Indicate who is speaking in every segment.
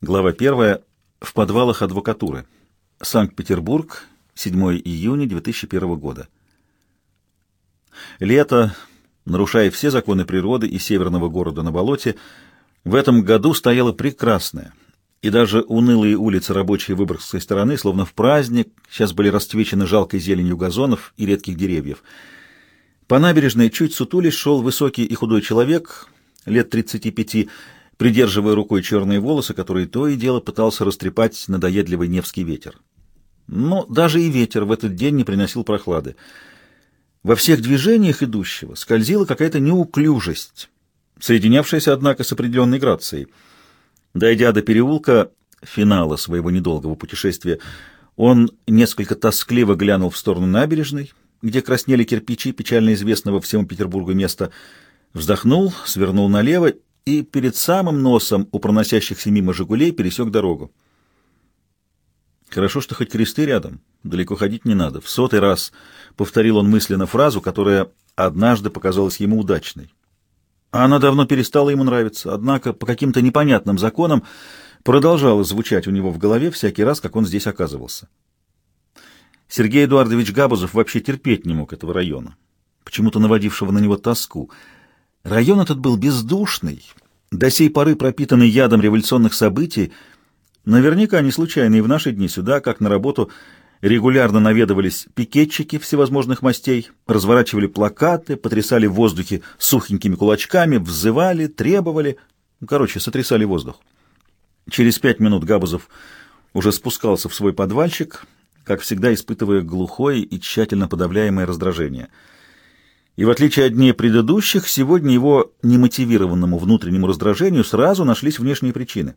Speaker 1: Глава первая. В подвалах адвокатуры. Санкт-Петербург, 7 июня 2001 года. Лето, нарушая все законы природы и северного города на болоте, в этом году стояло прекрасное. И даже унылые улицы рабочей Выборгской стороны, словно в праздник, сейчас были расцвечены жалкой зеленью газонов и редких деревьев. По набережной чуть сутулись шел высокий и худой человек, лет 35 придерживая рукой черные волосы, которые то и дело пытался растрепать надоедливый Невский ветер. Но даже и ветер в этот день не приносил прохлады. Во всех движениях идущего скользила какая-то неуклюжесть, соединявшаяся, однако, с определенной грацией. Дойдя до переулка, финала своего недолгого путешествия, он несколько тоскливо глянул в сторону набережной, где краснели кирпичи печально известного всему Петербургу места, вздохнул, свернул налево и перед самым носом у проносящихся мимо «Жигулей» пересек дорогу. Хорошо, что хоть кресты рядом, далеко ходить не надо. В сотый раз повторил он мысленно фразу, которая однажды показалась ему удачной. Она давно перестала ему нравиться, однако по каким-то непонятным законам продолжала звучать у него в голове всякий раз, как он здесь оказывался. Сергей Эдуардович Габузов вообще терпеть не мог этого района, почему-то наводившего на него тоску — Район этот был бездушный, до сей поры пропитанный ядом революционных событий. Наверняка не случайно и в наши дни сюда, как на работу, регулярно наведывались пикетчики всевозможных мастей, разворачивали плакаты, потрясали в воздухе сухенькими кулачками, взывали, требовали, ну, короче, сотрясали воздух. Через пять минут Габузов уже спускался в свой подвальчик, как всегда испытывая глухое и тщательно подавляемое раздражение — и в отличие от дней предыдущих, сегодня его немотивированному внутреннему раздражению сразу нашлись внешние причины.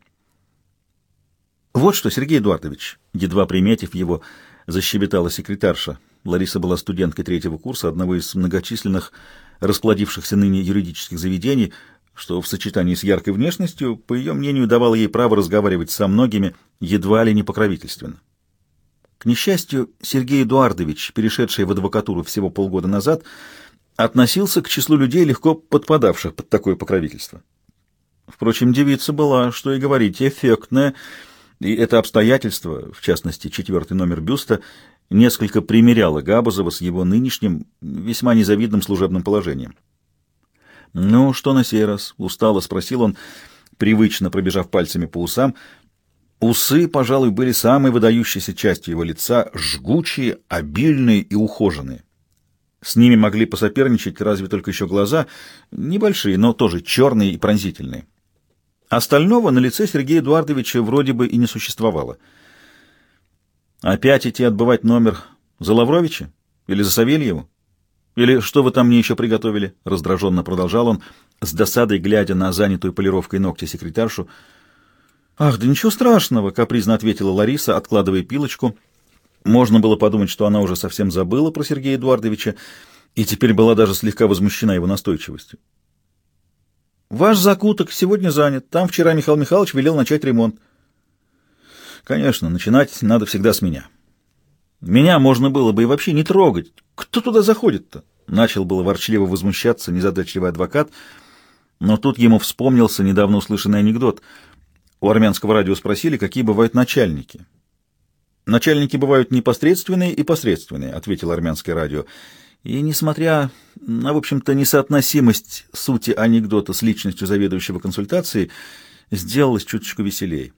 Speaker 1: «Вот что, Сергей Эдуардович», едва приметив его, защебетала секретарша. Лариса была студенткой третьего курса одного из многочисленных расплодившихся ныне юридических заведений, что в сочетании с яркой внешностью, по ее мнению, давало ей право разговаривать со многими едва ли не покровительственно. К несчастью, Сергей Эдуардович, перешедший в адвокатуру всего полгода назад, относился к числу людей, легко подпадавших под такое покровительство. Впрочем, девица была, что и говорить, эффектная, и это обстоятельство, в частности, четвертый номер бюста, несколько примеряло Габузова с его нынешним, весьма незавидным служебным положением. «Ну, что на сей раз?» — устало спросил он, привычно пробежав пальцами по усам. Усы, пожалуй, были самой выдающейся частью его лица, жгучие, обильные и ухоженные. С ними могли посоперничать разве только еще глаза, небольшие, но тоже черные и пронзительные. Остального на лице Сергея Эдуардовича вроде бы и не существовало. «Опять идти отбывать номер за Лавровича? Или за Савельеву? Или что вы там мне еще приготовили?» Раздраженно продолжал он, с досадой глядя на занятую полировкой ногти секретаршу. «Ах, да ничего страшного!» — капризно ответила Лариса, откладывая пилочку — можно было подумать, что она уже совсем забыла про Сергея Эдуардовича и теперь была даже слегка возмущена его настойчивостью. «Ваш закуток сегодня занят. Там вчера Михаил Михайлович велел начать ремонт». «Конечно, начинать надо всегда с меня. Меня можно было бы и вообще не трогать. Кто туда заходит-то?» Начал было ворчливо возмущаться незадачливый адвокат, но тут ему вспомнился недавно услышанный анекдот. У армянского радио спросили, какие бывают начальники. Начальники бывают непосредственные и посредственные, ответил армянское радио. И несмотря на, в общем-то, несоотносимость сути анекдота с личностью заведующего консультацией, сделалось чуточку веселее.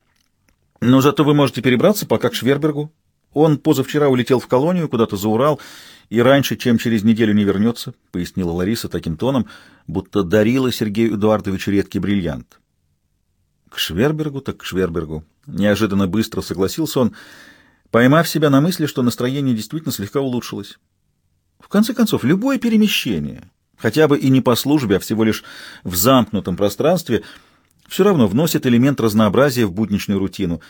Speaker 1: Но зато вы можете перебраться пока к Швербергу. Он позавчера улетел в колонию куда-то за Урал и раньше, чем через неделю не вернется, — пояснила Лариса таким тоном, будто дарила Сергею Эдуардовичу редкий бриллиант. К Швербергу так к Швербергу. Неожиданно быстро согласился он, — поймав себя на мысли, что настроение действительно слегка улучшилось. В конце концов, любое перемещение, хотя бы и не по службе, а всего лишь в замкнутом пространстве, все равно вносит элемент разнообразия в будничную рутину.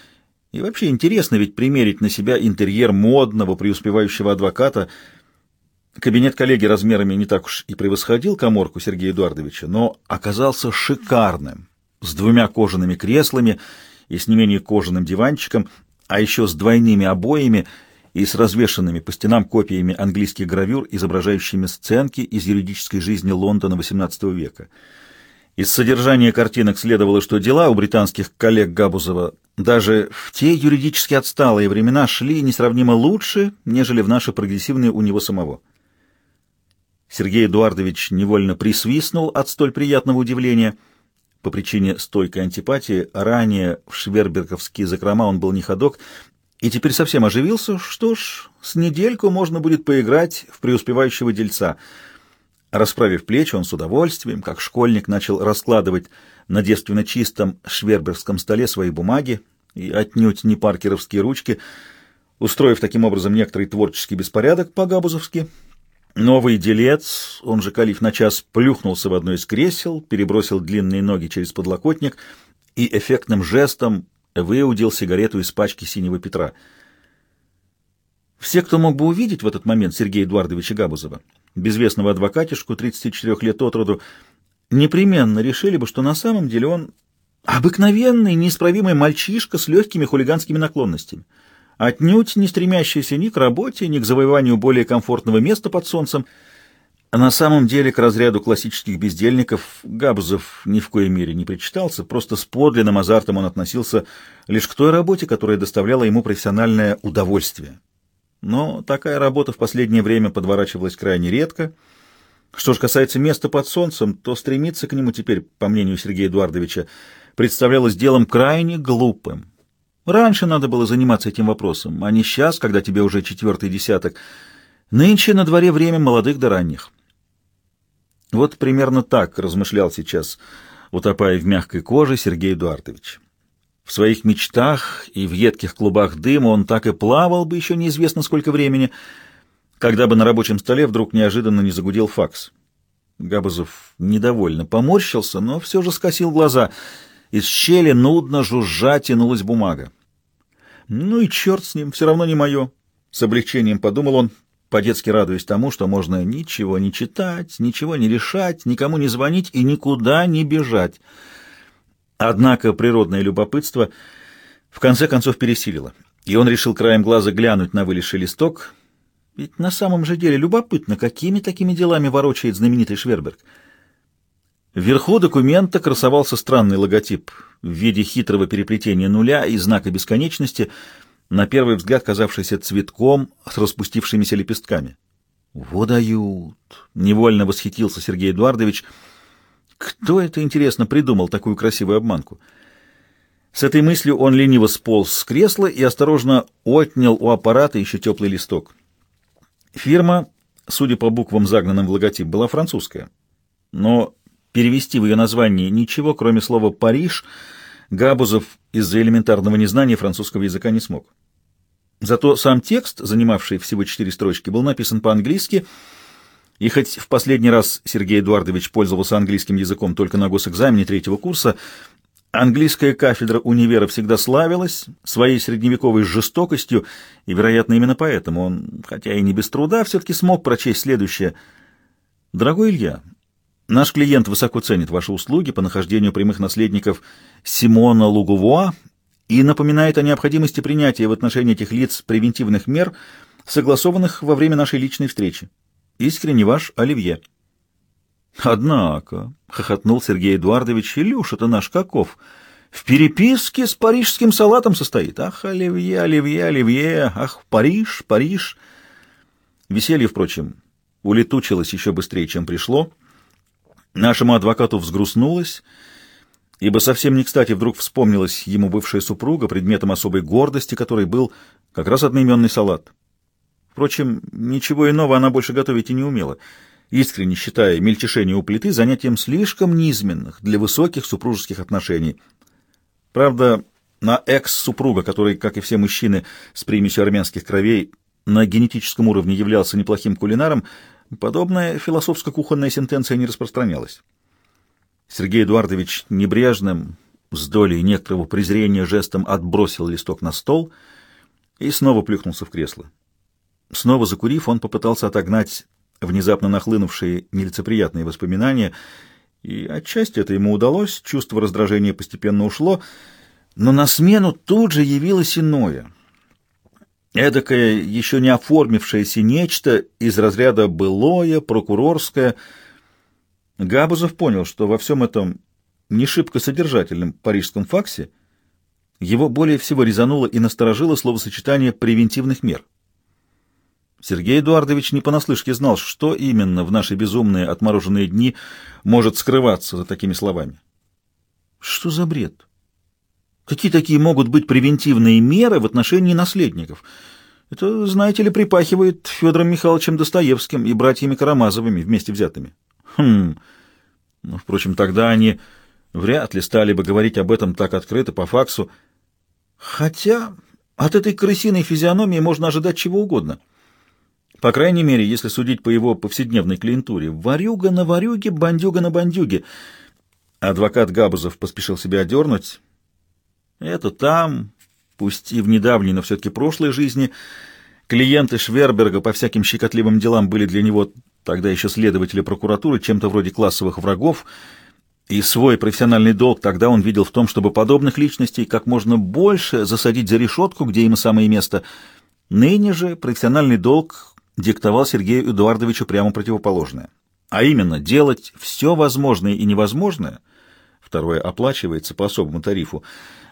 Speaker 1: И вообще интересно ведь примерить на себя интерьер модного, преуспевающего адвоката. Кабинет коллеги размерами не так уж и превосходил коморку Сергея Эдуардовича, но оказался шикарным, с двумя кожаными креслами и с не менее кожаным диванчиком, а еще с двойными обоями и с развешанными по стенам копиями английских гравюр, изображающими сценки из юридической жизни Лондона XVIII века. Из содержания картинок следовало, что дела у британских коллег Габузова даже в те юридически отсталые времена шли несравнимо лучше, нежели в наши прогрессивные у него самого. Сергей Эдуардович невольно присвистнул от столь приятного удивления. По причине стойкой антипатии ранее в шверберговские закрома он был не ходок, и теперь совсем оживился. Что ж, с недельку можно будет поиграть в преуспевающего дельца. Расправив плечи, он с удовольствием, как школьник, начал раскладывать на девственно чистом шверберском столе свои бумаги и отнюдь не паркеровские ручки, устроив таким образом некоторый творческий беспорядок по-габузовски. Новый делец, он же калиф на час, плюхнулся в одно из кресел, перебросил длинные ноги через подлокотник и эффектным жестом выудил сигарету из пачки синего Петра. Все, кто мог бы увидеть в этот момент Сергея Эдуардовича Габузова, безвестного адвокатишку, 34 лет от роду, непременно решили бы, что на самом деле он обыкновенный, неисправимый мальчишка с легкими хулиганскими наклонностями, отнюдь не стремящийся ни к работе, ни к завоеванию более комфортного места под солнцем. На самом деле к разряду классических бездельников Габзов ни в коей мере не причитался, просто с подлинным азартом он относился лишь к той работе, которая доставляла ему профессиональное удовольствие. Но такая работа в последнее время подворачивалась крайне редко — что же касается места под солнцем, то стремиться к нему теперь, по мнению Сергея Эдуардовича, представлялось делом крайне глупым. Раньше надо было заниматься этим вопросом, а не сейчас, когда тебе уже четвертый десяток. Нынче на дворе время молодых до ранних. Вот примерно так размышлял сейчас, утопая в мягкой коже, Сергей Эдуардович. В своих мечтах и в едких клубах дыма он так и плавал бы еще неизвестно сколько времени — когда бы на рабочем столе вдруг неожиданно не загудел факс. Габазов недовольно поморщился, но все же скосил глаза. Из щели нудно жужжа тянулась бумага. «Ну и черт с ним, все равно не мое!» С облегчением подумал он, по-детски радуясь тому, что можно ничего не читать, ничего не решать, никому не звонить и никуда не бежать. Однако природное любопытство в конце концов пересилило, и он решил краем глаза глянуть на вылезший листок — ведь на самом же деле любопытно, какими такими делами ворочает знаменитый Шверберг. Вверху документа красовался странный логотип в виде хитрого переплетения нуля и знака бесконечности, на первый взгляд казавшийся цветком с распустившимися лепестками. «Во дают!» — невольно восхитился Сергей Эдуардович. «Кто это, интересно, придумал такую красивую обманку?» С этой мыслью он лениво сполз с кресла и осторожно отнял у аппарата еще теплый листок. Фирма, судя по буквам, загнанным в логотип, была французская. Но перевести в ее название ничего, кроме слова «Париж», Габузов из-за элементарного незнания французского языка не смог. Зато сам текст, занимавший всего четыре строчки, был написан по-английски, и хоть в последний раз Сергей Эдуардович пользовался английским языком только на госэкзамене третьего курса, Английская кафедра универа всегда славилась своей средневековой жестокостью, и, вероятно, именно поэтому он, хотя и не без труда, все-таки смог прочесть следующее. «Дорогой Илья, наш клиент высоко ценит ваши услуги по нахождению прямых наследников Симона Лугувуа и напоминает о необходимости принятия в отношении этих лиц превентивных мер, согласованных во время нашей личной встречи. Искренне ваш Оливье».
Speaker 2: Однако, — хохотнул Сергей Эдуардович, — Илюша-то наш каков? В переписке с парижским салатом состоит. Ах, Оливье, Оливье, Оливье, ах, Париж, Париж. Веселье, впрочем, улетучилось еще быстрее, чем пришло. Нашему адвокату взгрустнулось, ибо совсем не кстати вдруг вспомнилась ему бывшая супруга, предметом особой гордости, которой был как раз одноименный салат. Впрочем, ничего иного она больше готовить и не умела — искренне считая мельтешение у плиты занятием слишком низменных для высоких супружеских отношений. Правда, на экс-супруга, который, как и все мужчины с примесью армянских кровей, на генетическом уровне являлся неплохим кулинаром, подобная философско-кухонная сентенция не распространялась. Сергей Эдуардович небрежным, с долей некоторого презрения жестом отбросил листок на стол и снова плюхнулся в кресло. Снова закурив, он попытался отогнать внезапно нахлынувшие нелицеприятные воспоминания, и отчасти это ему удалось, чувство раздражения постепенно ушло, но на смену тут же явилось иное. Эдакое, еще не оформившееся нечто из разряда «былое», «прокурорское». Габузов понял, что во всем этом не шибко содержательном парижском факсе
Speaker 1: Его более всего резануло и насторожило словосочетание «превентивных мер». Сергей Эдуардович не понаслышке знал, что именно в наши безумные отмороженные дни может скрываться за такими словами. Что за бред? Какие такие могут быть превентивные меры в отношении наследников? Это, знаете ли, припахивает Федором Михайловичем Достоевским и братьями Карамазовыми вместе взятыми. Хм. Ну, впрочем, тогда они вряд ли стали бы говорить об этом так открыто по факсу. Хотя от этой крысиной физиономии можно ожидать чего угодно — по крайней мере, если судить по его повседневной клиентуре. Варюга на варюге, бандюга на бандюге. Адвокат Габузов поспешил себя одернуть. Это там, пусть и в недавней, но все-таки прошлой жизни, клиенты Шверберга по всяким щекотливым делам были для него, тогда еще следователи прокуратуры, чем-то вроде классовых врагов, и свой профессиональный долг тогда он видел в том, чтобы подобных личностей как можно больше засадить за решетку, где им и самое место. Ныне же профессиональный долг диктовал Сергею Эдуардовичу прямо противоположное. А именно, делать все возможное и невозможное, второе оплачивается по особому тарифу,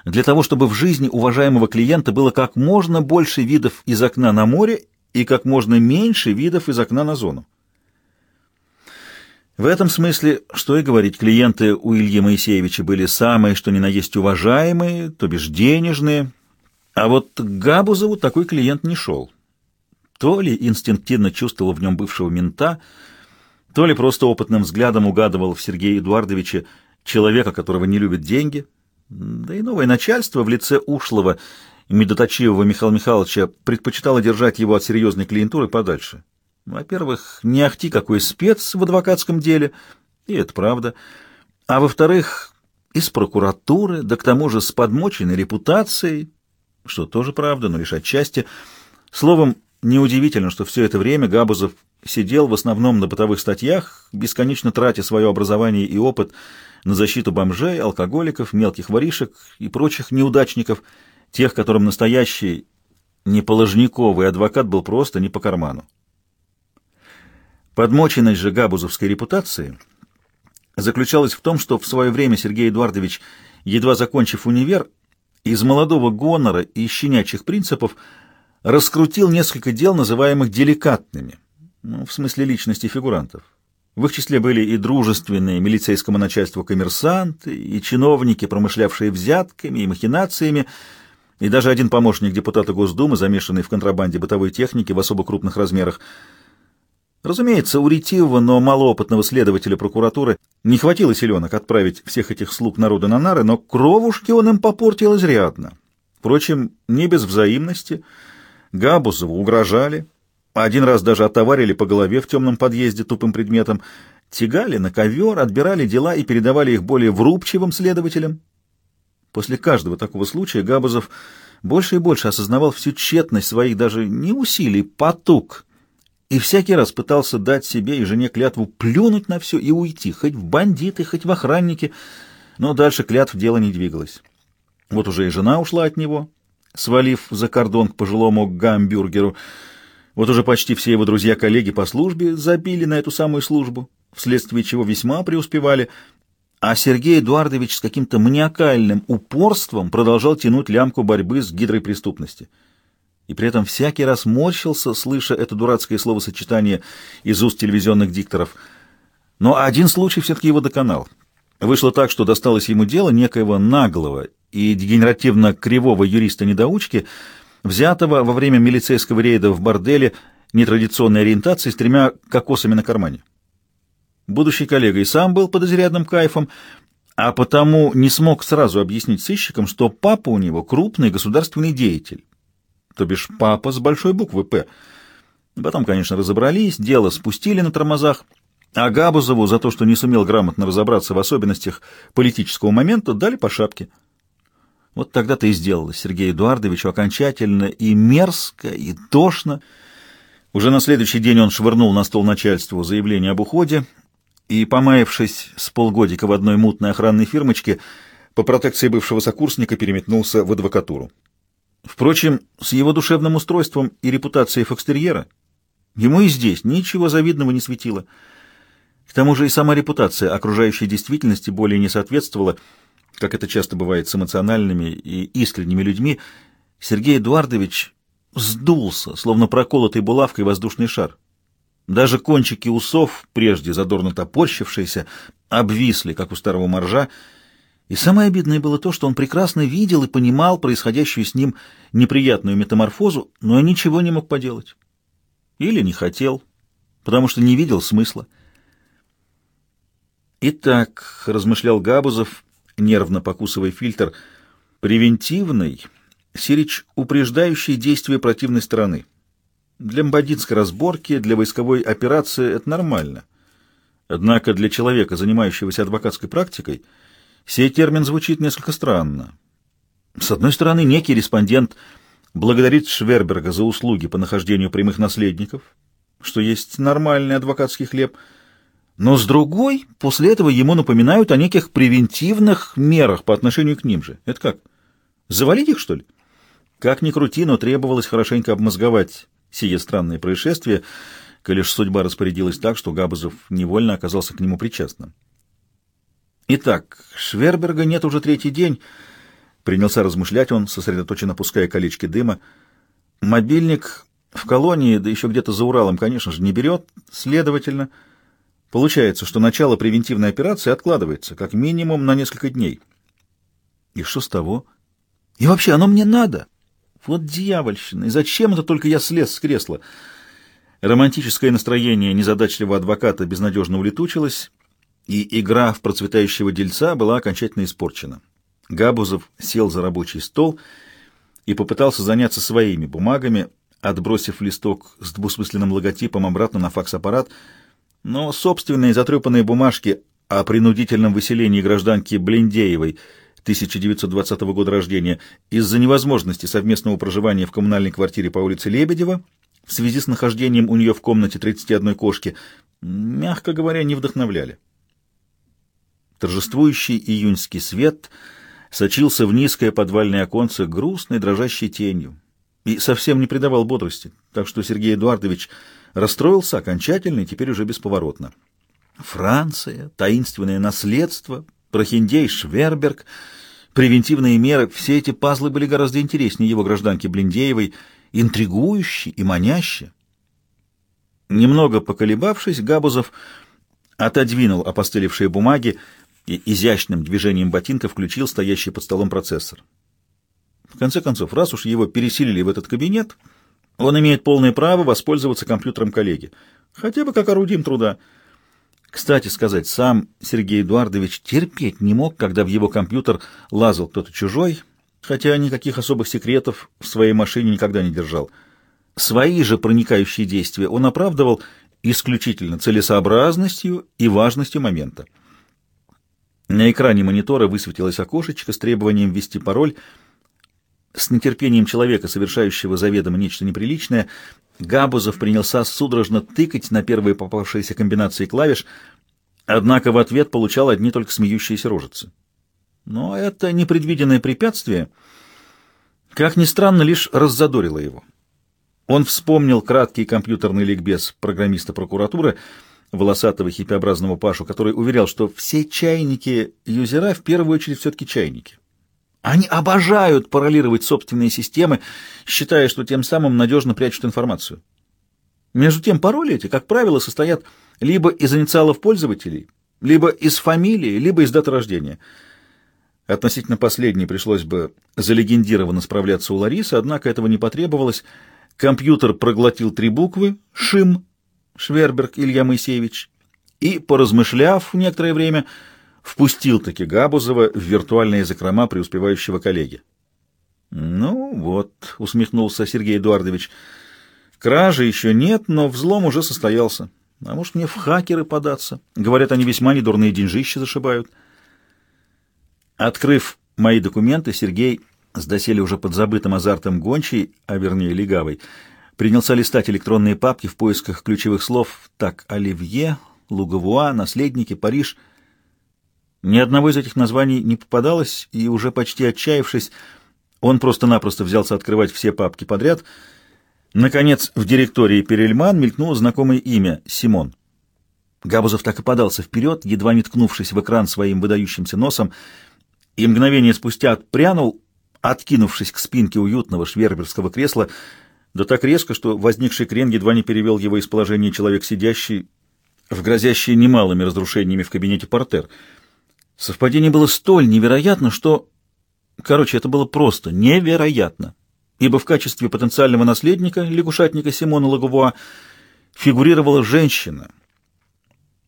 Speaker 1: для того, чтобы в жизни уважаемого клиента было как можно больше видов из окна на море и как можно меньше видов из окна на зону. В этом смысле, что и говорить, клиенты у Ильи Моисеевича были самые, что ни на есть уважаемые, то бишь денежные, а вот к Габузову такой клиент не шел. То ли инстинктивно чувствовал в нем бывшего мента, то ли просто опытным взглядом угадывал в Сергее Эдуардовиче человека, которого не любят деньги, да и новое начальство в лице ушлого медоточивого Михаила Михайловича предпочитало держать его от серьезной клиентуры подальше. Во-первых, не ахти какой спец в адвокатском деле, и это правда. А во-вторых, из прокуратуры, да к тому же с подмоченной репутацией, что тоже правда, но лишь отчасти. Словом, Неудивительно, что все это время Габузов сидел в основном на бытовых статьях, бесконечно тратя свое образование и опыт на защиту бомжей, алкоголиков, мелких воришек и прочих неудачников, тех, которым настоящий неположниковый адвокат был просто не по карману. Подмоченность же габузовской репутации заключалась в том, что в свое время Сергей Эдуардович, едва закончив универ, из молодого гонора и щенячьих принципов раскрутил несколько дел, называемых деликатными, ну, в смысле личности фигурантов. В их числе были и дружественные милицейскому начальству коммерсанты, и чиновники, промышлявшие взятками и махинациями, и даже один помощник депутата Госдумы, замешанный в контрабанде бытовой техники в особо крупных размерах. Разумеется, у ретивого, но малоопытного следователя прокуратуры не хватило силенок отправить всех этих слуг народа на нары, но кровушки он им попортил изрядно. Впрочем, не без взаимности — Габусову угрожали, один раз даже отоварили по голове в темном подъезде тупым предметом, тягали на ковер, отбирали дела и передавали их более врубчивым следователям. После каждого такого случая Габузов больше и больше осознавал всю тщетность своих даже не усилий, потуг, и всякий раз пытался дать себе и жене клятву плюнуть на все и уйти, хоть в бандиты, хоть в охранники, но дальше клятв дело не двигалось. Вот уже и жена ушла от него, свалив за кордон к пожилому гамбюргеру. Вот уже почти все его друзья-коллеги по службе забили на эту самую службу, вследствие чего весьма преуспевали, а Сергей Эдуардович с каким-то маниакальным упорством продолжал тянуть лямку борьбы с гидрой преступности. И при этом всякий раз морщился, слыша это дурацкое словосочетание из уст телевизионных дикторов. Но один случай все-таки его доконал. Вышло так, что досталось ему дело некоего наглого и дегенеративно-кривого юриста-недоучки, взятого во время милицейского рейда в борделе нетрадиционной ориентации с тремя кокосами на кармане. Будущий коллега и сам был под изрядным кайфом, а потому не смог сразу объяснить сыщикам, что папа у него крупный государственный деятель, то бишь папа с большой буквы «П». Потом, конечно, разобрались, дело спустили на тормозах, а Габузову за то, что не сумел грамотно разобраться в особенностях политического момента, дали по шапке. Вот тогда-то и сделалось Сергею Эдуардовичу окончательно и мерзко, и тошно. Уже на следующий день он швырнул на стол начальству заявление об уходе и, помаявшись с полгодика в одной мутной охранной фирмочке, по протекции бывшего сокурсника переметнулся в адвокатуру. Впрочем, с его душевным устройством и репутацией фокстерьера ему и здесь ничего завидного не светило. К тому же и сама репутация окружающей действительности более не соответствовала, как это часто бывает с эмоциональными и искренними людьми, Сергей Эдуардович сдулся, словно проколотый булавкой воздушный шар. Даже кончики усов, прежде задорно топорщившиеся, обвисли, как у старого моржа, и самое обидное было то, что он прекрасно видел и понимал происходящую с ним неприятную метаморфозу, но ничего не мог поделать. Или не хотел, потому что не видел смысла. «Итак», — размышлял Габузов, нервно покусывая фильтр, — «превентивный, сирич упреждающий действия противной стороны. Для мбадитской разборки, для войсковой операции это нормально. Однако для человека, занимающегося адвокатской практикой, сей термин звучит несколько странно. С одной стороны, некий респондент благодарит Шверберга за услуги по нахождению прямых наследников, что есть нормальный адвокатский хлеб, но с другой, после этого ему напоминают о неких превентивных мерах по отношению к ним же. Это как? Завалить их, что ли? Как ни крути, но требовалось хорошенько обмозговать сие странное происшествие, коли ж судьба распорядилась так, что Габузов невольно оказался к нему причастным. Итак, Шверберга нет уже третий день. Принялся размышлять он, сосредоточенно пуская колечки дыма. Мобильник в колонии, да еще где-то за Уралом, конечно же, не берет. Следовательно, получается, что начало превентивной операции откладывается, как минимум на несколько дней. И что с того? И вообще, оно мне надо. Вот дьявольщина! И зачем это только я слез с кресла? Романтическое настроение незадачливого адвоката безнадежно улетучилось, и игра в процветающего дельца была окончательно испорчена. Габузов сел за рабочий стол и попытался заняться своими бумагами, отбросив листок с двусмысленным логотипом обратно на факс-аппарат, но собственные затрепанные бумажки о принудительном выселении гражданки Блиндеевой 1920 года рождения из-за невозможности совместного проживания в коммунальной квартире по улице Лебедева в связи с нахождением у нее в комнате 31 кошки, мягко говоря, не вдохновляли. Торжествующий июньский свет сочился в низкое подвальное оконце грустной дрожащей тенью и совсем не придавал бодрости, так что Сергей Эдуардович расстроился окончательно и теперь уже бесповоротно. Франция, таинственное наследство, Прохиндей, Шверберг, превентивные меры — все эти пазлы были гораздо интереснее его гражданки Блиндеевой, интригующие и манящие. Немного поколебавшись, Габузов отодвинул опостылевшие бумаги и изящным движением ботинка включил стоящий под столом процессор. В конце концов, раз уж его переселили в этот кабинет, он имеет полное право воспользоваться компьютером коллеги, хотя бы как орудием труда — кстати сказать, сам Сергей Эдуардович терпеть не мог, когда в его компьютер лазал кто-то чужой, хотя никаких особых секретов в своей машине никогда не держал. Свои же проникающие действия он оправдывал исключительно целесообразностью и важностью момента. На экране монитора высветилось окошечко с требованием ввести пароль. С нетерпением человека, совершающего заведомо нечто неприличное, Габузов принялся судорожно тыкать на первые попавшиеся комбинации клавиш, однако в ответ получал одни только смеющиеся рожицы. Но это непредвиденное препятствие, как ни странно, лишь раззадорило его. Он вспомнил краткий компьютерный ликбез программиста прокуратуры, волосатого хиппеобразного Пашу, который уверял, что все чайники юзера в первую очередь все-таки чайники. Они обожают паролировать собственные системы, считая, что тем самым надежно прячут информацию. Между тем, пароли эти, как правило, состоят либо из инициалов пользователей, либо из фамилии, либо из даты рождения. Относительно последней пришлось бы залегендированно справляться у Ларисы, однако этого не потребовалось. Компьютер проглотил три буквы «ШИМ» Шверберг Илья Моисеевич и, поразмышляв некоторое время, впустил-таки Габузова в виртуальные закрома преуспевающего коллеги. «Ну вот», — усмехнулся Сергей Эдуардович, — «кражи еще нет, но взлом уже состоялся. А может, мне в хакеры податься? Говорят, они весьма недурные деньжища зашибают». Открыв мои документы, Сергей, с доселе уже подзабытым азартом гончей, а вернее легавой, принялся листать электронные папки в поисках ключевых слов «Так, Оливье», «Лугавуа», «Наследники», «Париж». Ни одного из этих названий не попадалось, и уже почти отчаявшись, он просто-напросто взялся открывать все папки подряд. Наконец, в директории Перельман мелькнуло знакомое имя — Симон. Габузов так и подался вперед, едва не ткнувшись в экран своим выдающимся носом. и мгновение спустя отпрянул, откинувшись к спинке уютного шверберского кресла, да так резко, что возникший крен едва не перевел его из положения человек сидящий в грозящий немалыми разрушениями в кабинете портер. Совпадение было столь невероятно, что... Короче, это было просто невероятно, ибо в качестве потенциального наследника лягушатника Симона Лагувуа фигурировала женщина.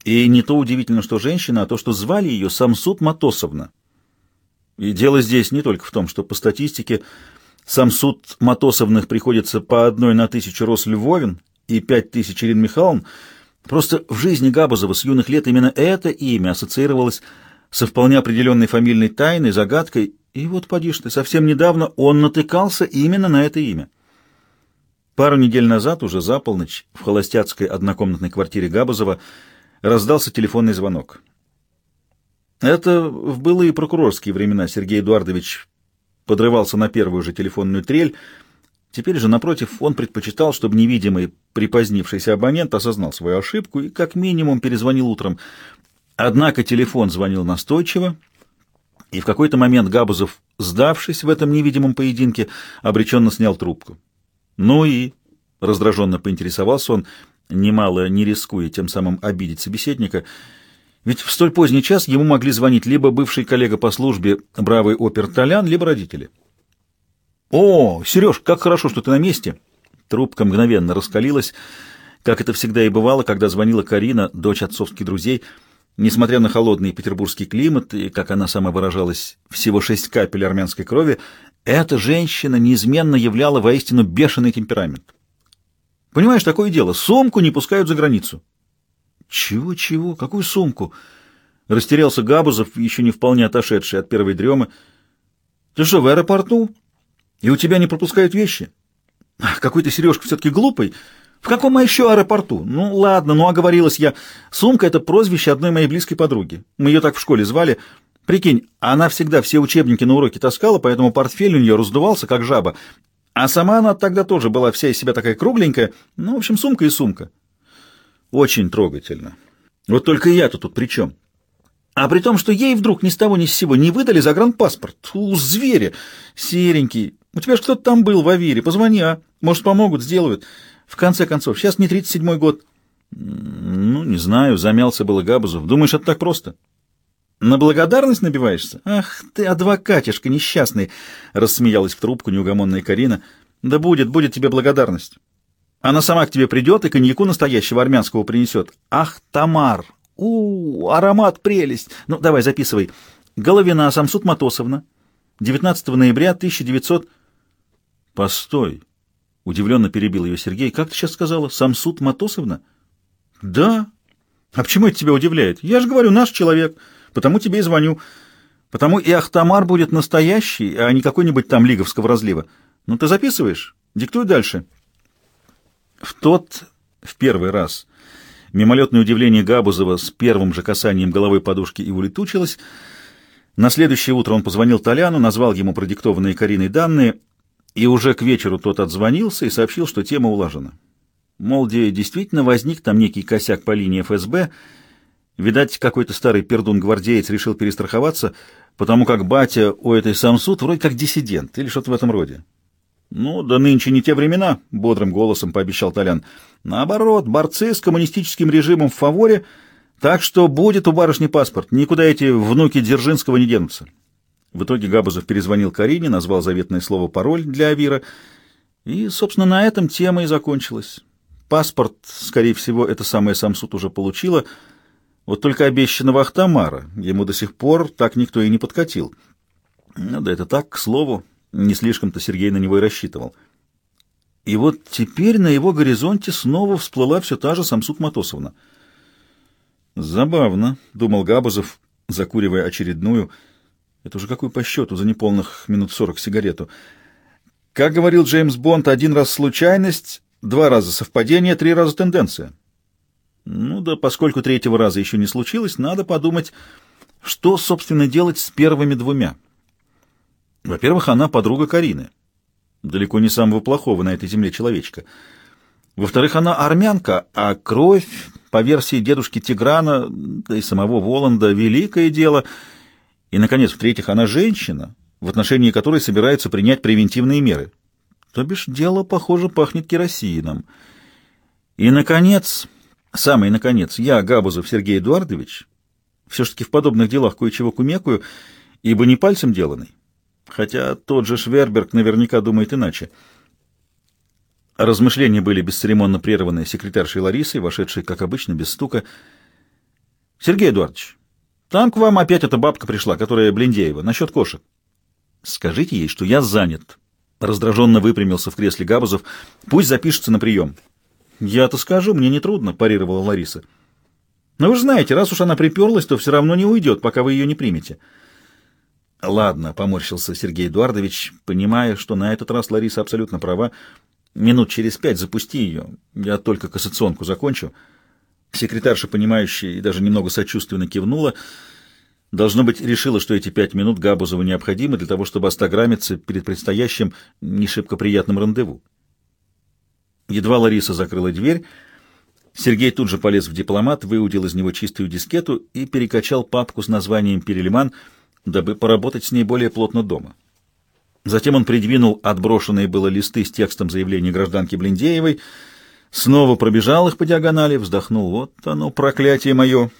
Speaker 1: И не то удивительно, что женщина, а то, что звали ее Самсуд Матосовна. И дело здесь не только в том, что по статистике Самсуд Матосовных приходится по одной на тысячу рос Львовин и пять тысяч Ирин Михайловн, просто в жизни Габузова с юных лет именно это имя ассоциировалось со вполне определенной фамильной тайной, загадкой, и вот, поди ты, совсем недавно он натыкался именно на это имя. Пару недель назад, уже за полночь, в холостяцкой однокомнатной квартире Габузова раздался телефонный звонок. Это в былые прокурорские времена Сергей Эдуардович подрывался на первую же телефонную трель. Теперь же, напротив, он предпочитал, чтобы невидимый припозднившийся абонент осознал свою ошибку и как минимум перезвонил утром. Однако телефон звонил настойчиво, и в какой-то момент Габузов, сдавшись в этом невидимом поединке, обреченно снял трубку. «Ну и...» — раздраженно поинтересовался он, немало не рискуя тем самым обидеть собеседника — ведь в столь поздний час ему могли звонить либо бывший коллега по службе, бравый опер Толян, либо родители. «О, Сереж, как хорошо, что ты на месте!» Трубка мгновенно раскалилась, как это всегда и бывало, когда звонила Карина, дочь отцовских друзей. Несмотря на холодный петербургский климат и, как она сама выражалась, всего шесть капель армянской крови, эта женщина неизменно являла воистину бешеный темперамент. Понимаешь, такое дело, сумку не пускают за границу. «Чего-чего? Какую сумку?» Растерялся Габузов, еще не вполне отошедший от первой дремы. «Ты что, в аэропорту? И у тебя не пропускают вещи?» «Какой ты, Сережка, все-таки глупый. В каком еще аэропорту? Ну, ладно, ну, оговорилась я. Сумка — это прозвище одной моей близкой подруги. Мы ее так в школе звали. Прикинь, она всегда все учебники на уроке таскала, поэтому портфель у нее раздувался, как жаба. А сама она тогда тоже была вся из себя такая кругленькая. Ну, в общем, сумка и сумка. Очень трогательно. Вот только я-то тут при чем? А при том, что ей вдруг ни с того ни с сего не выдали загранпаспорт. У зверя. Серенький. У тебя же кто-то там был в Авире. Позвони, а? Может, помогут, сделают. В конце концов, сейчас не 37-й год. Ну, не знаю, замялся было Габузов. Думаешь, это так просто? На благодарность набиваешься? Ах ты, адвокатишка несчастный, рассмеялась в трубку неугомонная Карина. Да будет, будет тебе благодарность. Она сама к тебе придет и коньяку настоящего армянского принесет. Ах, Тамар! у, аромат прелесть! Ну, давай, записывай. Головина Самсуд Матосовна. 19 ноября 1900... Постой! Удивленно перебил ее Сергей. Как ты сейчас сказала? Самсуд Матосовна? Да. А почему это тебя удивляет? Я же говорю, наш человек. Потому тебе и звоню. Потому и Ахтамар будет настоящий, а не какой-нибудь там лиговского разлива. Ну, ты записываешь? Диктуй дальше. В тот, в первый раз, мимолетное удивление Габузова с первым же касанием головой подушки и улетучилось. На следующее утро он позвонил Толяну, назвал ему продиктованные Кариной данные, и уже к вечеру тот отзвонился и сообщил, что тема улажена. Мол, где действительно возник там некий косяк по линии ФСБ, видать, какой-то старый пердун-гвардеец решил перестраховаться, потому как батя у этой Самсуд вроде как диссидент или что-то в этом роде. «Ну, да нынче не те времена», — бодрым голосом пообещал Толян. «Наоборот, борцы с коммунистическим режимом в фаворе, так что будет у барышни паспорт, никуда эти внуки Дзержинского не денутся». В итоге Габузов перезвонил Карине, назвал заветное слово «пароль» для Авира, и, собственно, на этом тема и закончилась. Паспорт, скорее всего, это самое Самсуд уже получила, вот только обещанного Ахтамара ему до сих пор так никто и не подкатил. Ну да это так, к слову. Не слишком-то Сергей на него и рассчитывал. И вот теперь на его горизонте снова всплыла все та же Самсуд Матосовна. «Забавно», — думал Габузов, закуривая очередную. «Это уже какой по счету за неполных минут сорок сигарету?» Как говорил Джеймс Бонд, один раз случайность, два раза совпадение, три раза тенденция. Ну да, поскольку третьего раза еще не случилось, надо подумать, что, собственно, делать с первыми двумя. Во-первых, она подруга Карины. Далеко не самого плохого на этой земле человечка. Во-вторых, она армянка, а кровь, по версии дедушки Тиграна, да и самого Воланда, великое дело. И, наконец, в-третьих, она женщина, в отношении которой собираются принять превентивные меры. То бишь, дело, похоже, пахнет керосином. И, наконец, самый наконец, я, Габузов Сергей Эдуардович, все-таки в подобных делах кое-чего кумекаю, ибо не пальцем деланный. Хотя тот же Шверберг наверняка думает иначе. Размышления были бесцеремонно прерваны секретаршей Ларисой, вошедшей, как обычно, без стука. — Сергей Эдуардович, там к вам опять эта бабка пришла, которая Блиндеева, насчет кошек. — Скажите ей, что я занят. Раздраженно выпрямился в кресле Габузов. — Пусть запишется на прием. — Я-то скажу, мне нетрудно, — парировала Лариса. — Но вы же знаете, раз уж она приперлась, то все равно не уйдет, пока вы ее не примете. — Ладно, — поморщился Сергей Эдуардович, понимая, что на этот раз Лариса абсолютно права. Минут через пять запусти ее, я только кассационку закончу. Секретарша, понимающая и даже немного сочувственно кивнула, должно быть, решила, что эти пять минут Габузову необходимы для того, чтобы остаграмиться перед предстоящим не шибко приятным рандеву. Едва Лариса закрыла дверь, Сергей тут же полез в дипломат, выудил из него чистую дискету и перекачал папку с названием «Перелиман», дабы поработать с ней более плотно дома. Затем он придвинул отброшенные было листы с текстом заявления гражданки Блиндеевой, снова пробежал их по диагонали, вздохнул «Вот оно, проклятие мое!»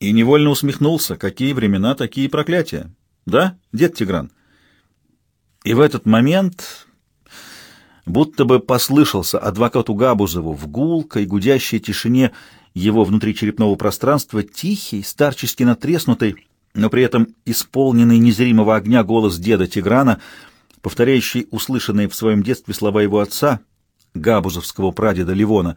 Speaker 1: и невольно усмехнулся «Какие времена, такие проклятия!» «Да, дед Тигран?» И в этот момент будто бы послышался адвокату Габузову в гулкой, гудящей тишине его внутричерепного пространства тихий, старчески натреснутый, но при этом исполненный незримого огня голос деда Тиграна — повторяющий услышанные в своем детстве слова его отца, габузовского прадеда Ливона.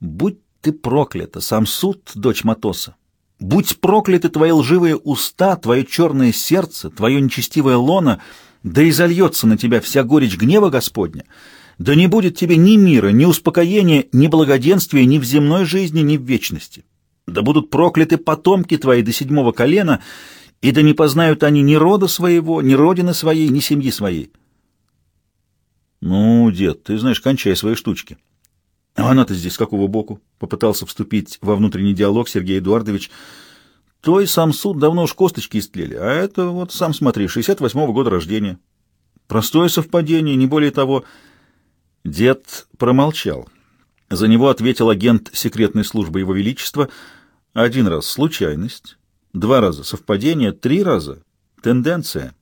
Speaker 1: «Будь ты проклята, сам суд, дочь Матоса! Будь прокляты твои лживые уста, твое черное сердце, твое нечестивое лоно, да и зальется на тебя вся горечь гнева Господня!» Да не будет тебе ни мира, ни успокоения, ни благоденствия ни в земной жизни, ни в вечности. Да будут прокляты потомки твои до седьмого колена, и да не познают они ни рода своего, ни родины своей, ни семьи своей. Ну, дед, ты знаешь, кончай свои штучки. А она-то здесь какого боку? Попытался вступить во внутренний диалог Сергей Эдуардович. Той сам суд давно уж косточки истлели, а это вот, сам смотри, 68-го года рождения. Простое совпадение, не более того. Дед промолчал. За него ответил агент секретной службы Его Величества. Один раз случайность, Два раза совпадение, три раза тенденция.